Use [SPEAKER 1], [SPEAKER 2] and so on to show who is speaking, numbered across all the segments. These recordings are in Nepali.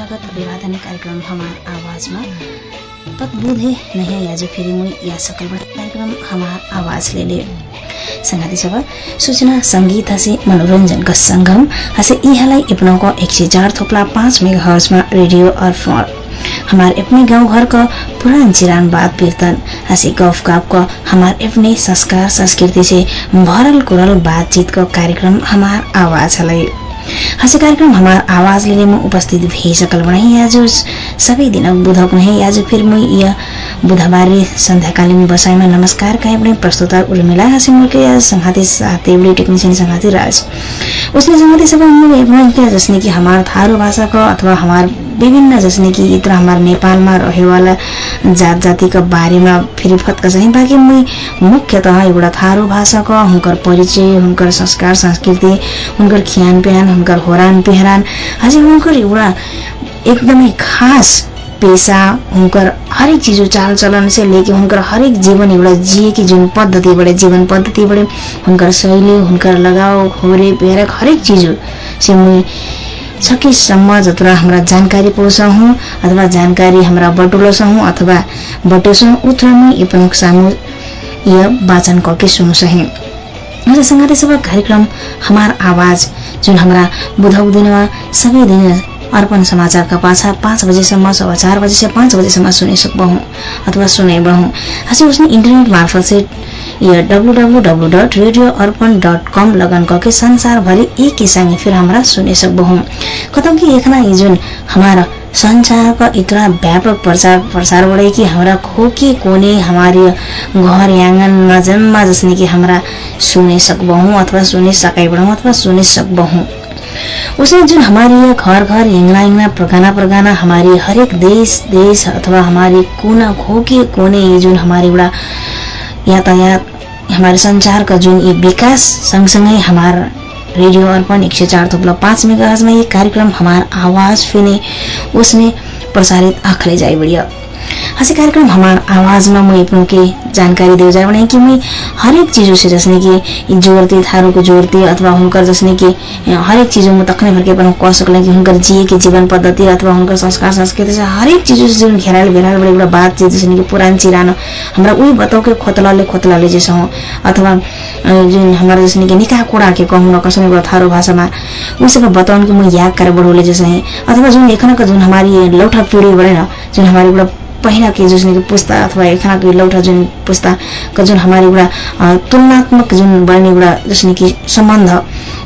[SPEAKER 1] स्वागत अभिवादन कार्यक्रम हमार आवाजमा। पदबुधे नहीं आज फेरि मुई या सकलबाट कार्यक्रम हमार आवाज ले ले सभा सूचना संगीत हसे मनोरंजन का संगम हसे इहालाई इपनाको एक सय चार थोप्ला पाँच मेगा हर्जमा रेडियो अर्फर हमार अपने गाउँ घरको पुरान चिरान बात कीर्तन हसी गफ का हमार अपने संस्कार संस्कृति से भरल कुरल बातचीत को कार्यक्रम हमार आवाज हलाई। हसे कार्यक्रम हमार आवाज लेने में उपस्थित भई सकल बढाई आज सबै दिन बुधक नहीं आज फिर मैं यह बुधबार सन्ध्याकालीन बसाइमा नमस्कार कहीँ पनि प्रस्तुता उर्मिला हसी मुल्के संघाती साथी टेक्निसियन संघाती राज। उसने संगति सब क्या जसने कि हमार थारू भाषाको अथवा हमार विभिन्न जसने कि इतना हमारे नेपालमा रहेवाला जात जातिका बारेमा फेरि फत्क चाहिँ बाँकी मै मुख्यतः एउटा थारू भाषाको हुनकर परिचय हुनकर संस्कार संस्कृति हुनकर खियान पिहान हुनकर होरान पेहरान अझै हुनकर एउटा एकदमै खास पेसा हुनकर हरेक चिज चालचलन से लेके हुनकर हरेक जीवन एउटा जिएकी जुन पद्धतिबाट जीवन पद्धतिबाट हुनकर शैली हुनकर लगाव खोरे पेहरक हरेक चिज से मुई सकेसम्म जत्र हाम्रा जानकारी पाउँछौँ अथवा जानकारी हाम्रा बटुलोछौँ अथवा बटोछौँ उत्रमै यो प्रमुख सामु यो वाचन कके सुनु सहे। र संगाते सब कार्यक्रम हमार आवाज जुन हाम्रा बुधौ दिनमा सबै दिन अर्पण समाचारका पाछा पाँच बजेसम्म सवा चार बजे से पाँच बजेसम्म सुने सकबहौँ अथवा सुने बढौँ हाँसी उसने इन्टरनेट मार्फत से या W W W dot radio Arpan dot com लगन करके संसारभरि एक ही संगे फिर हमारा सुने सकबहौँ। कतौ कि एकना जुन हमारा संसार का इतना व्यापक प्रचार प्रसार बढ़े कि हमारा खोके कोने हमारे घर आँगनमा जन्मा जसने कि हमारा सुने सकबहौँ अथवा सुने सकाइबढ़ौँ अथवा सुने सकबहौँ। उसने जुन हमारी ये घर घर इंगना इंगना प्रगाना प्रगाना हमारी हर एक देश देश अथवा हमारी कोना खोके कोने ये जुन हमारी एउटा यातायात हमारे संचार का जुन ये विकास सँगसँगै हमारा रेडियो अर्पण एक सौ चार थोप्लो पाँच मेगाजमा ये कार्यक्रम हमार आवाज फिने उसमें प्रसारित आँखले जाई बढ़िया हसी कार्यक्रम हमार आवाजमा म के जानकारी दे बने कि मैं हर एक चीज़ों से कि जोड़ती थारों को जोड़ती अथवा हुनकर जसने कि हर एक चीज़ों में तखने भर के कह सकल कि हुनकर जिए के जीवन पद्धति अथवा हुनकर संस्कार संस्कृति से हर एक चीज़ों से घेराल घेराल बड़े बड़ा बात चीज जसने कि पुरान चिरानो हमरा वही बताओ के जैसे हो अथवा जुन हमारा जसने कि निकाह कुड़ा के कहूँ न कसम थारो भाषामा ऊ सब कि म याद करे बढोले जैसे अथवा जुन एखनका जुन हमारी लौठा पिँढी जुन हमारी एउटा पहिला के पुस्ता अथवा एखनाको लौटा जुन पुस्ताको जुन हमारी एउटा तुलनात्मक जुन बढ्ने एउटा जसने कि सम्बन्ध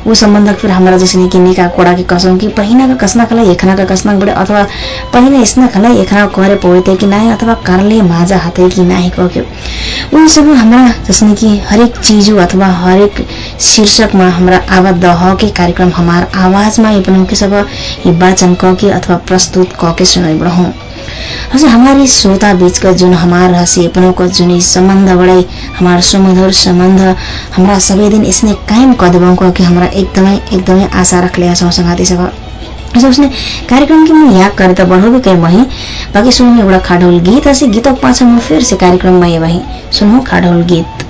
[SPEAKER 1] वो संबंध फिर हमारा जैसे कि निका कोड़ा की कसम कि पहिना का कसना खला एखना का कसना बड़े अथवा पहिना इसना खला एखना करे पौते कि नाही अथवा करले माजा हाथे कि नाही कह उन सब हमारा जैसे कि हरेक चीज अथवा हरेक शीर्षकमा हाम्रा आबद्ध ह के कार्यक्रम हमार आवाजमा ये पनि के सब ये वाचन क के अथवा प्रस्तुत क के सुनाई बढ़ाऊं हजुर हमारे श्रोता बीचका जुन हमार हसी अपनों जुन सम्बन्ध बड़े हमारा सुमधुर सम्बन्ध हमारा सबै दिन इसने कायम कदमों को कि हमारा एकदमै एकदमै आशा रखले छौँ संगाती सब उसने कार्यक्रम की मैं याद करे तो बढ़ो भी कहीं वहीं बाकी सुनो एउटा खाडोल गीत ऐसे गीतों पाछा म फिर से कार्यक्रम में वहीं सुनो खाडोल गीत।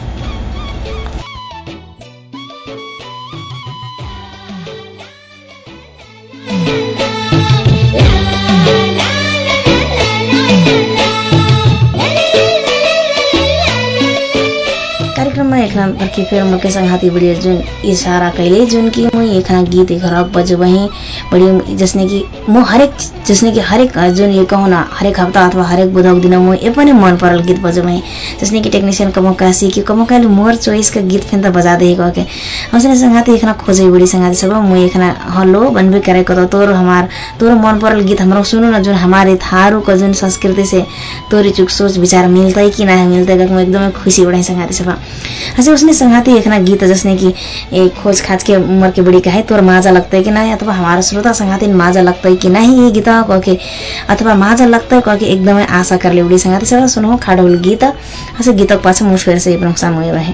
[SPEAKER 1] एक फेर मुके संघाती बड़ी जुन इशारा कैले जुन कि म एखना गीत खराब बजो वहीं बड़ी जसने कि म हरेक जसने कि हरेक जुन ये कहूँ न हरेक हप्ता अथवा हरेक बुधक दिन म ए पनि मन परल गीत बजो वहीं जसने कि टेक्निशियन कमकासी कि कमकाली मोर चोइसका गीत फेन त बजा दे के हौसले संघाती एखना खोजे बड़ी संघाती सब म एखना हल्लो बनबे करे तो तोर हमार तोर मन परल गीत हाम्रो सुनु न जुन हमारे थारू का जुन संस्कृति से। तोरी चुक सोच विचार मिलता कि ना मिलता एकदमै खुसी बढ़ाई संघाती सब अच्छा उसने संघाती एक गीत जसने कि ए खोज खाज के उम्र के बड़ी कहे तोर माजा लगता है कि नहीं? अथवा हमारा श्रोता संघाती माजा लगता है कि नहीं? ये गीत कह के अथवा माजा लगता? है कह के एकदमै आशा कर ले उड़ी संघाती सब सुनो खाडो गीत अच्छा गीत पाछा मुझ फिर से नुकसान हुए रहे।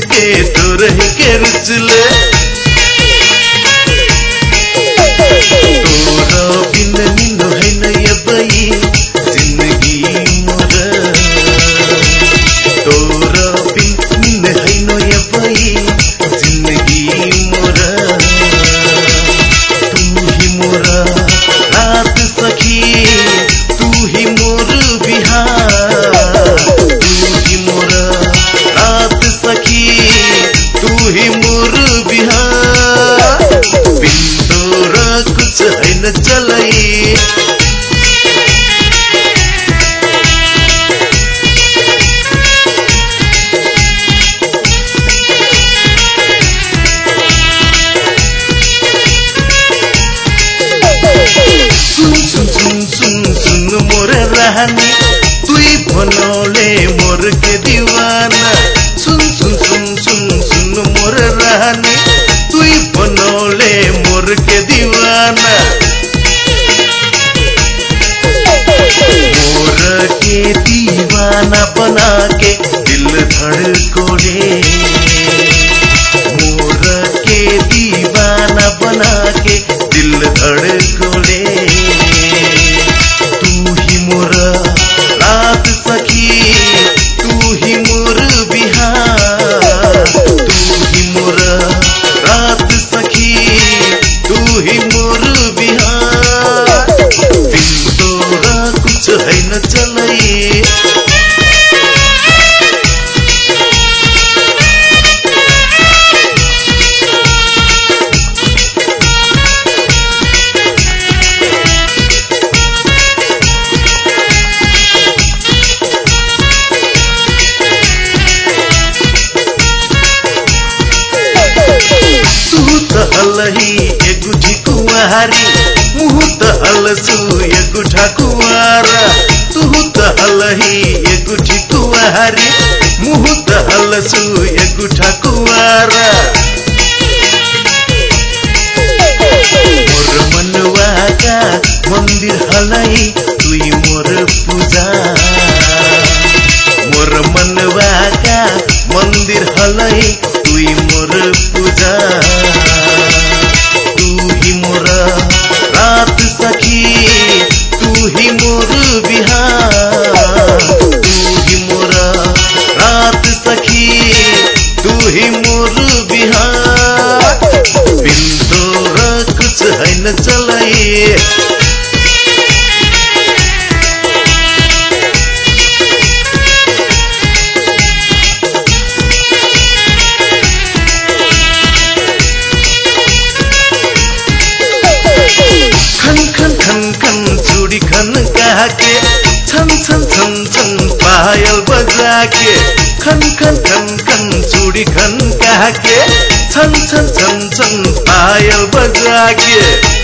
[SPEAKER 2] के तो तुरही के रुचले। त मोर पूजा। तू ही मोर रात सखी तू ही मोर बिहार। ही मोर रात सखी तू ही मोर बिहार। न चलाई खन खन खन खन चुडी खन काके छन छन छन छन पायल
[SPEAKER 3] बजाके।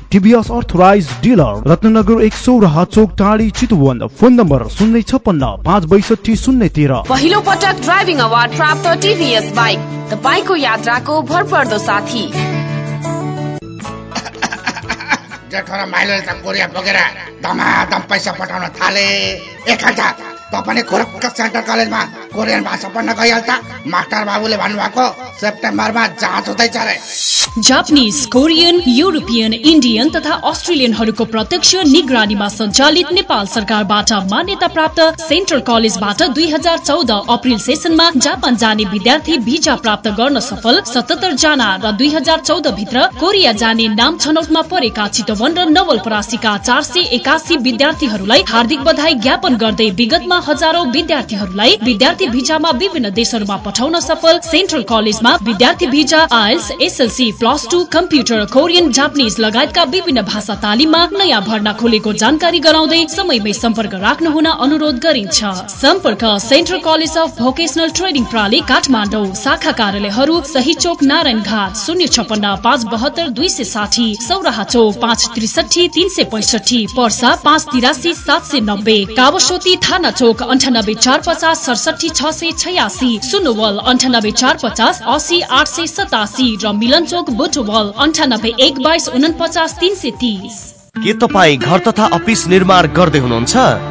[SPEAKER 4] टिभीएस अर्थराइज डिलर रत्नगर एक सौ र चोक टाढी चितुवन फोन नम्बर शून्य छप्पन्न पाँच बैसठी शून्य तेह्र।
[SPEAKER 5] पहिलो पटक ड्राइभिङ अवार्ड प्राप्त टिभीएस बाइक। तपाईँको यात्राको भरपर्दो साथी।
[SPEAKER 6] जेठो र माइलोले त कोरिया बोकेर धमाधम पैसा पठाउन थाले। एकखाल त त पनि खुर्क सेन्ट्रल कलेजमा कोरियन भाषा पढ्न गइहाल्छ। मास्टर बाबुले भन्नुभएको सेप्टेम्बरमा जाँच हुँदैछ रे।
[SPEAKER 7] जापानिज कोरियन युरोपियन इन्डियन तथा अस्ट्रेलियनहरूको प्रत्यक्ष निगरानीमा सञ्चालित नेपाल सरकारबाट मान्यता प्राप्त सेन्ट्रल कलेजबाट दुई हजार चौध अप्रिल सेसनमा जापान जाने विद्यार्थी भिजा प्राप्त गर्न सफल सतहत्तर जना र दुई हजार चौध भित्र कोरिया जाने नाम छनौटमा परेका चितवन र नवलपरासीका चार सय एकासी विद्यार्थीहरूलाई हार्दिक बधाई ज्ञापन गर्दै विगतमा हजारौं विद्यार्थीहरूलाई विद्यार्थी भिजामा विभिन्न देशहरूमा पठाउन सफल सेन्ट्रल कलेजमा विद्यार्थी visa IELTS SLC plus two computer Korean Japanese लगायतका विभिन्न भाषा तालिममा नयाँ भर्ना खोलेको जानकारी गराउँदै समयमै सम्पर्क राख्न हुन अनुरोध गरिन्छ। सम्पर्क central college of vocational training प्रणाली काठमाडौँ शाखा कार्यालयहरू सही चोक नारायण घाट शून्य छपन्न पाँच बहत्तर दुई सय साठी सौराहा चौक पाँच त्रिसठी तिन सय पैसठी पर्सा पाँच तिरासी सात सय नब्बे कावसोती थाना चोक। अन्ठानब्बे चार पचास सडसठी छ सय छयासी सुनोवल अन्ठानब्बे चार पचास असी आठ सय सतासी र मिलन चोक बुटवल अन्ठानब्बे एक बाइस उनपचास तिन सय तिस।
[SPEAKER 8] के तपाईँ घर तथा अफिस निर्माण गर्दै हुनुहुन्छ?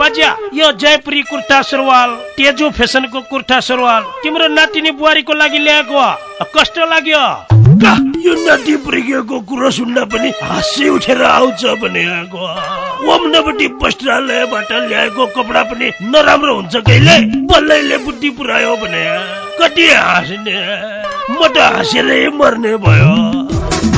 [SPEAKER 9] बजा यो जयपुरी कुर्ता सुरुवाल तेजो फेसनको कुर्ता सुरुवाल तिम्रो नातिनी बुहारीको लागि ल्याएको। कस्तो लाग्यो? यो नाति पुर्किएको कुरो सुन्दा पनि हाँसी उठेर आउँछ भने आएको ओम्नपट्टि वस्त्रालयबाट ल्याएको कपडा पनि नराम्रो हुन्छ कहिले? बल्लैले बुद्धि पुऱ्यायो भने कति हाँस्ने? म त हाँसेरै मर्ने भयो।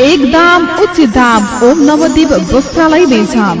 [SPEAKER 10] एक दाम उचित दाम ओम नवदीप वस्त्रालय बेचाम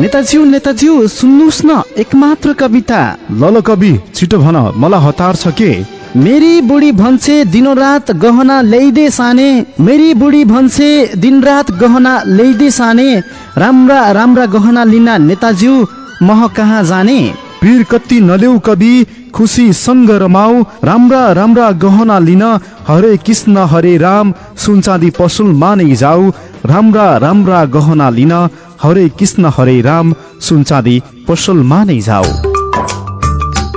[SPEAKER 5] नेताज्यू नेताज्यू सुन्नुहोस् न एकमात्र कविता।
[SPEAKER 4] लल कवि छिटो भन मलाई हतार छ के?
[SPEAKER 5] मेरी बुढी भन्छे दिनरात गहना ल्याइदे साने। मेरी बुढी भन्छे दिनरात गहना ल्याइदे साने। राम्रा राम्रा गहना लिन नेताज्यू मह कहाँ जाने?
[SPEAKER 4] पीर कति नलेउ कवि खुसी सँग रमाऊ। राम्रा राम्रा गहना लिन हरे कृष्ण हरे राम। सुनचाँदी पसुल मानै जाऊ। राम्रा राम्रा गहना लिन हरे कृष्ण हरे राम सुनचाँदी पसल मानै जाऊ।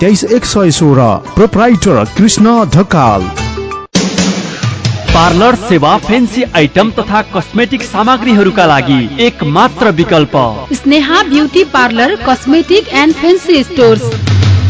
[SPEAKER 4] तेइस एक सय सोह्र प्रोप्राइटर कृष्ण ढकाल।
[SPEAKER 11] पार्लर सेवा फेन्सी आइटम तथा कस्मेटिक सामग्रीहरूका लागि एक मात्र विकल्प।
[SPEAKER 12] Sneha beauty parlour cosmetic and fancy stores.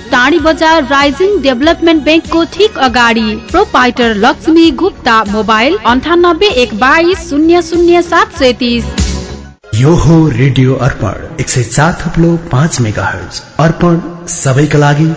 [SPEAKER 12] टाढी बजार राइजिङ डेभलपमेन्ट ब्याङ्कको ठिक अगाडि। प्रोपाइटर लक्ष्मी गुप्ता मोबाइल अन्ठानब्बे एक बाइस शून्य शून्य सात सय तिस
[SPEAKER 13] यो हो रेडियो अर्पण एक सय चार थप्लो पाँच मेगा हर्ज अर्पण सबैका लागि।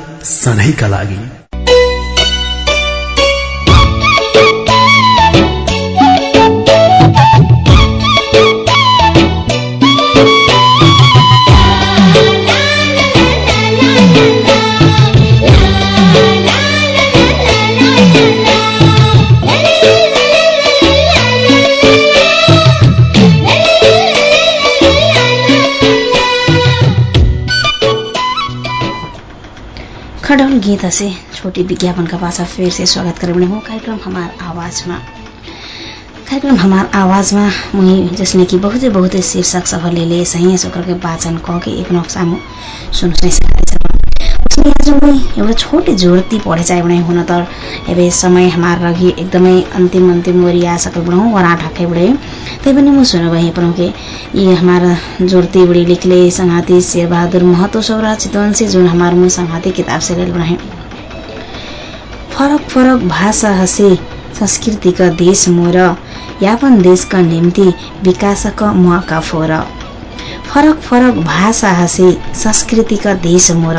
[SPEAKER 1] खडल गीत से छोटी विज्ञापन का पासा फिर से स्वागत कर हूँ कार्यक्रम हमार आवाज में कार्यक्रम हमार आवाज में मुई जसने कि बहुते बहुते शीर्षक सब ले ले सही सो करके वाचन कह के एक नक्सा सामू उसमें आज मुई एउटा छोटे जोड़ती पढ़े चाहे हुन त एबे समय हमार रही एकदमै अंतिम अंतिम ओरी आ सकल बड़ो वरा ढाके बड़े। तै पनि म सुन वही पढ़ो के ये हमार जोड़ती बड़ी लिखले संघाती शेर बहादुर महतो सौरा चितवन से जुन हमार मुँह संघाती किताब से लेल बने फरक फरक भाषा हसे संस्कृतिका देश मोर यापन देशका निम्ति विकासका मौका फोर। फरक फरक भाषा हसे संस्कृतिका देश मोर।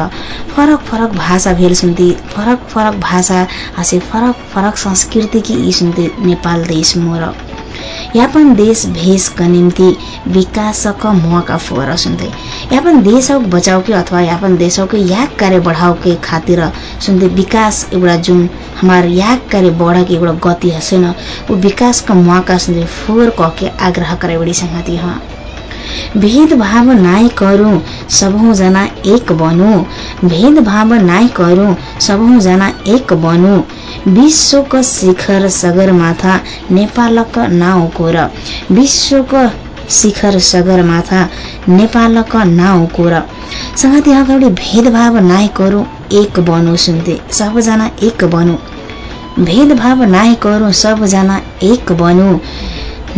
[SPEAKER 1] फरक फरक भाषा भेल सुन्ती फरक फरक भाषा हसे फरक फरक संस्कृति की यी सुन्ती नेपाल देश मोर। यापन देश भेषका निम्ति विकासका मौका फोर सुन्दै यापन देशौक बचाउके अथवा यापन देशौके याग कार्य बढ़ाओके खातिर सुनते विकास एउटा जुन हमार याग कार्य बढ़के एउटा गति हसे न वो विकास का मौका सुनते फोर कहके आग्रह करे बड़ी संगति हाँ। भेदभाव नाई करू सबहु जना एक बनू। भेदभाव नाई करू सबहु जना एक बनू। विश्वको शिखर सगरमाथा नेपालक नाउँको र विश्वको शिखर सगरमाथा नेपालक नाउँको र संगति अगाडि भेदभाव नाई करू एक बनू सुन्थे सबजना एक बनू। भेदभाव नाई करू सबजना एक बनू।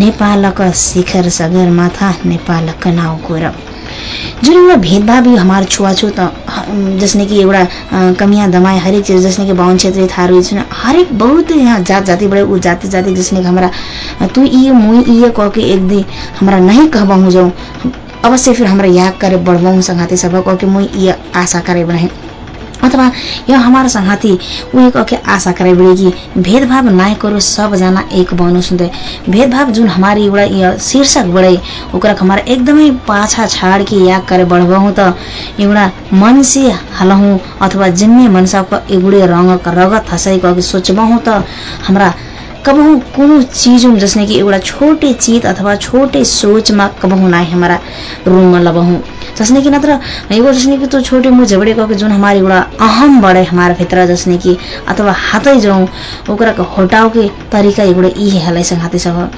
[SPEAKER 1] नेपालक शिखर सगरमाथा नेपालक नाउँको र जुन एउटा भेदभाव यो हमार छुवाछुत जसने कि एउटा कमिया दमाए हरेक चीज जसने कि बाहुन क्षेत्रीय थारू छन् हरेक बहुत यहाँ जात जाति बड़े उ जाति जाति जसने कि हमारा तू ये मुई ये कह के एक दिन हमारा नहीं कहबाऊ जाऊँ अवश्य फिर हमारा याद करे बढ़बाऊ संघाती सब कह के मुई ये आशा करे बने अथवा यो हमारा संघाती उही कह के आशा बड़ी कि भेदभाव नाय करो सबजना एक बनो सुनते भेदभाव जुन हमारी एउटा यो शीर्षक बढे ओकरा हमारा एकदमै पाछा छाड के याद करे बढ़बहु त। एउटा मन से हलहु अथवा जिम्मे मनसाको एगुडे रंग रगत हंसाई कह के सोचबहु त। हमरा कबहु कोनो चीज जसने कि एउटा छोटे चीत अथवा छोटे सोचमा कबहु नाय हमारा रूम लबहु। जसने कि नत्र एगो जसने कि तो छोटे मुँह झगड़े कह जुन हमारे एउटा अहम बढे हमारे भित्र जसने कि अथवा हातै जाउँ ओकरा के हटाओ के तरिका एउटा यी हलाई संघाते सब।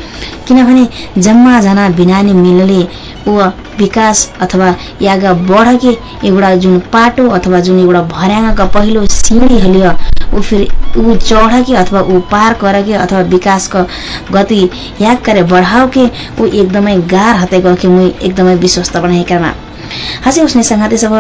[SPEAKER 1] किनभने जम्मा जना बिनानी मिलले ऊ विकास अथवा यागा बढ़ के एउटा जुन पाटो अथवा जुन एउटा भर्याङका पहिलो सिँढी हलियो ऊ फेरि ऊ चढ़ के अथवा ऊ पार कर के अथवा विकास का गति याग करे बढ़ाओ के ऊ एकदमै गार हते गए के मुई एकदमै विश्वस्त बनाए करना हसे उसने संघाते सब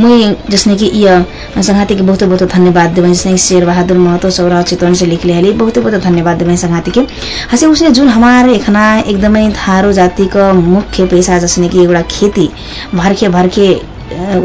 [SPEAKER 1] मुई जसने कि यह संघाती बहुत बहुत धन्यवाद देवे जसने शेर बहादुर महतो सौराव चितवन से लिख लिहाली बहुत बहुत धन्यवाद देवे संघाती के हसे जुन हमारे एखना एकदमै थारो जाति का मुख्य पेशा जसने कि एउटा खेती भर्खे भर्खे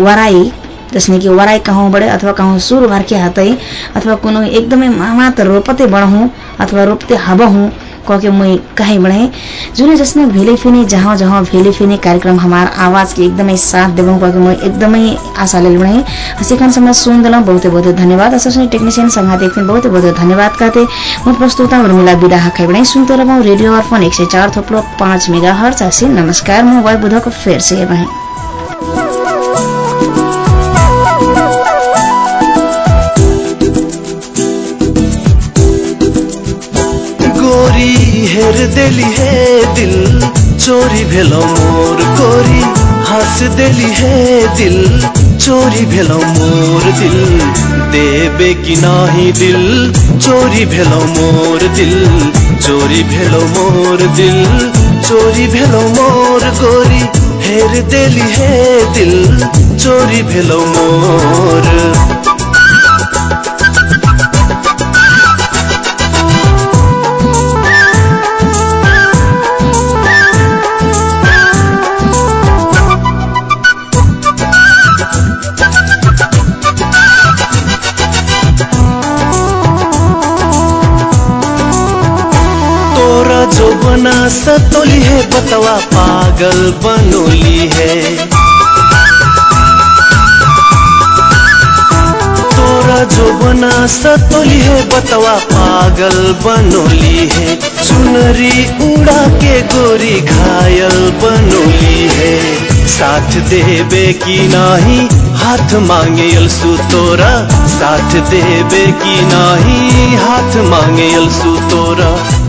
[SPEAKER 1] वराई जसने कि वराई कहूँ बड़े अथवा कहूँ सुर भर्के हतै अथवा कोनो एकदमै मात रोपते बढहूँ अथवा रोपते हबहूँ कह के मैं कहीं बढ़े। जुने जसने भेले फिने जहाँ जहाँ भेले फिने कार्यक्रम हमार आवाज के एकदमै साथ देवों कह मैं एकदमै आशा ले बढ़े। सिखन समय सुन दिलों बहुत बहुत धन्यवाद। असोसिएट टेक्नीशियन संघात एक बहुत बहुत धन्यवाद कहते। म प्रस्तुता उर्मिला बिदा खाइ बढ़े। सुनते रहो रेडियो अर्पण एक सय चार थोप्लो पाँच मेगा हर चासी नमस्कार। म वाई बुधको फेर से
[SPEAKER 2] देली हे दिल चोरी भेलो मोर गोरी। हंस देली हे दिल चोरी भेलो मोर दिल। देबे कि नाही दिल चोरी भेलो मोर दिल। चोरी भेलो मोर दिल चोरी भेलो मोर गोरी। हेर देली हे दिल चोरी भेलो मोर। सतोली है बतवा पागल बनोली है। तोरा जो बना सतोली है बतवा पागल बनोली है। चुनरी उड़ा के गोरी घायल बनोली है। साथ देबे की नाही हाथ मांगे अलसु तोरा। साथ देबे की नाही हाथ मांगे अलसु तोरा।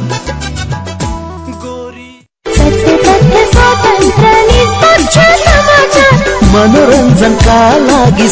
[SPEAKER 14] मनोरञ्जनका लागि